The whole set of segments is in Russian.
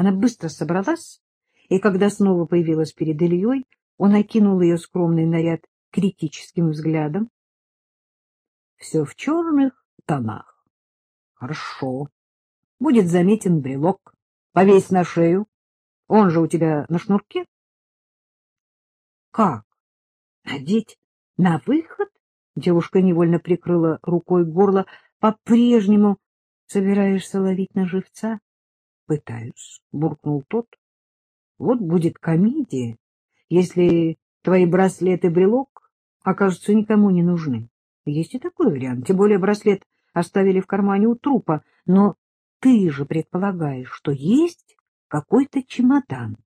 Она быстро собралась, и когда снова появилась перед Ильей, он окинул ее скромный наряд критическим взглядом. — Все в черных тонах. — Хорошо. Будет заметен брелок. Повесь на шею. Он же у тебя на шнурке. — Как? Надеть на выход? Девушка невольно прикрыла рукой горло. — По-прежнему собираешься ловить на живца? — Пытаюсь, — буркнул тот. — Вот будет комедия, если твои браслет и брелок окажутся никому не нужны. Есть и такой вариант. Тем более браслет оставили в кармане у трупа. Но ты же предполагаешь, что есть какой-то чемодан.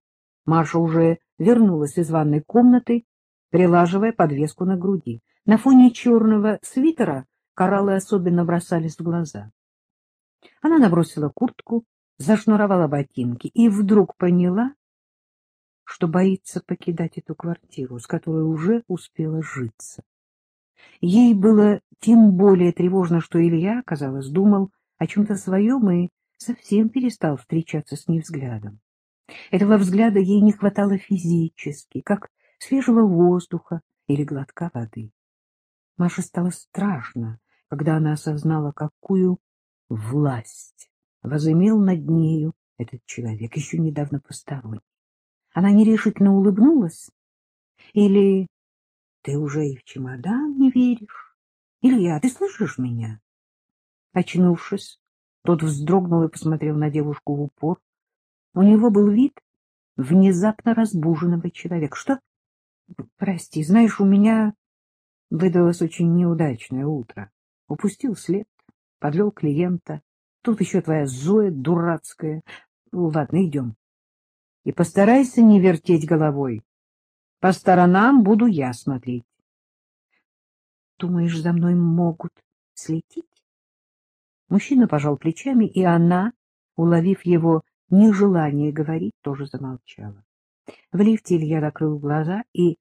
Маша уже вернулась из ванной комнаты, прилаживая подвеску на груди. На фоне черного свитера кораллы особенно бросались в глаза. Она набросила куртку, зашнуровала ботинки и вдруг поняла, что боится покидать эту квартиру, с которой уже успела житься. Ей было тем более тревожно, что Илья, казалось, думал о чем-то своем и совсем перестал встречаться с ней взглядом. Этого взгляда ей не хватало физически, как свежего воздуха или глотка воды. Маше стало страшно, когда она осознала, какую власть возымел над нею этот человек, еще недавно посторонний. Она нерешительно улыбнулась. Или ты уже и в чемодан не веришь? Илья, ты слышишь меня? Очнувшись, тот вздрогнул и посмотрел на девушку в упор. У него был вид внезапно разбуженного человека. Что? Прости, знаешь, у меня выдалось очень неудачное утро. Упустил след, подвел клиента. Тут еще твоя Зоя дурацкая. Ладно, идем. И постарайся не вертеть головой. По сторонам буду я смотреть. Думаешь, за мной могут следить? Мужчина пожал плечами, и она, уловив его нежелание говорить, тоже замолчала. В лифте Илья закрыл глаза, и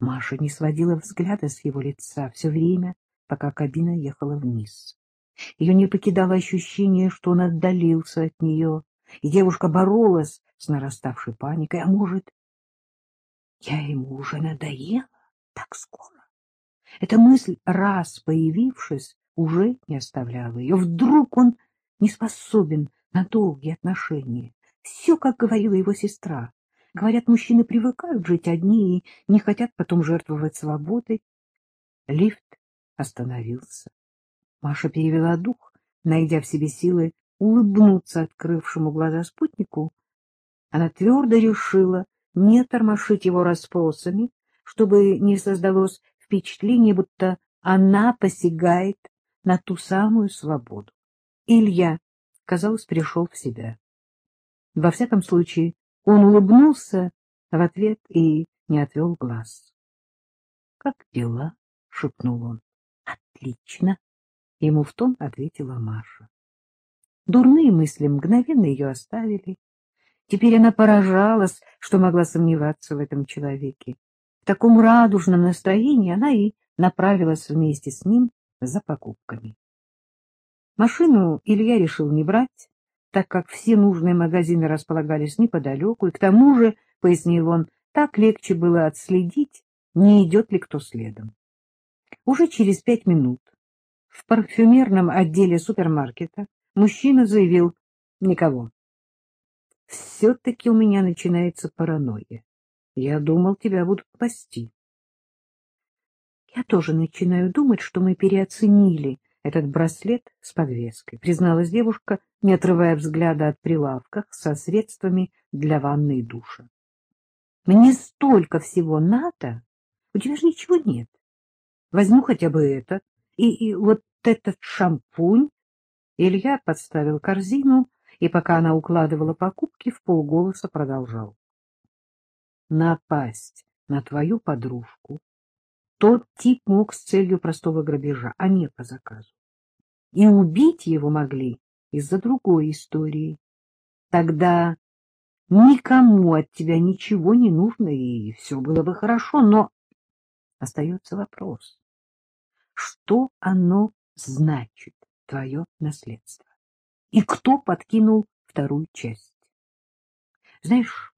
Маша не сводила взгляда с его лица все время, пока кабина ехала вниз. Ее не покидало ощущение, что он отдалился от нее, и девушка боролась с нараставшей паникой. А может, я ему уже надоела так скоро? Эта мысль, раз появившись, уже не оставляла ее. Вдруг он не способен на долгие отношения. Все, как говорила его сестра. Говорят, мужчины привыкают жить одни и не хотят потом жертвовать свободой. Лифт остановился. Маша перевела дух, найдя в себе силы улыбнуться открывшему глаза спутнику. Она твердо решила не тормошить его расспросами, чтобы не создалось впечатление, будто она посягает на ту самую свободу. Илья, казалось, пришел в себя. Во всяком случае, он улыбнулся в ответ и не отвел глаз. — Как дела? — шепнул он. — Отлично! — ему в тон ответила Маша. Дурные мысли мгновенно ее оставили. Теперь она поражалась, что могла сомневаться в этом человеке. В таком радужном настроении она и направилась вместе с ним за покупками. Машину Илья решил не брать, так как все нужные магазины располагались неподалеку, и к тому же, — пояснил он, — так легче было отследить, не идет ли кто следом. Уже через пять минут в парфюмерном отделе супермаркета мужчина заявил «Никого». «Все-таки у меня начинается паранойя. Я думал, тебя будут пасти». Я тоже начинаю думать, что мы переоценили этот браслет с подвеской, призналась девушка, не отрывая взгляда от прилавках со средствами для ванны и душа. Мне столько всего надо, у тебя же ничего нет. Возьму хотя бы это, и, и вот этот шампунь. Илья подставил корзину, и пока она укладывала покупки, в полголоса продолжал. Напасть на твою подружку тот тип мог с целью простого грабежа, а не по заказу. И убить его могли из-за другой истории. Тогда никому от тебя ничего не нужно, и все было бы хорошо, но остается вопрос. Что оно значит, твое наследство? И кто подкинул вторую часть? Знаешь,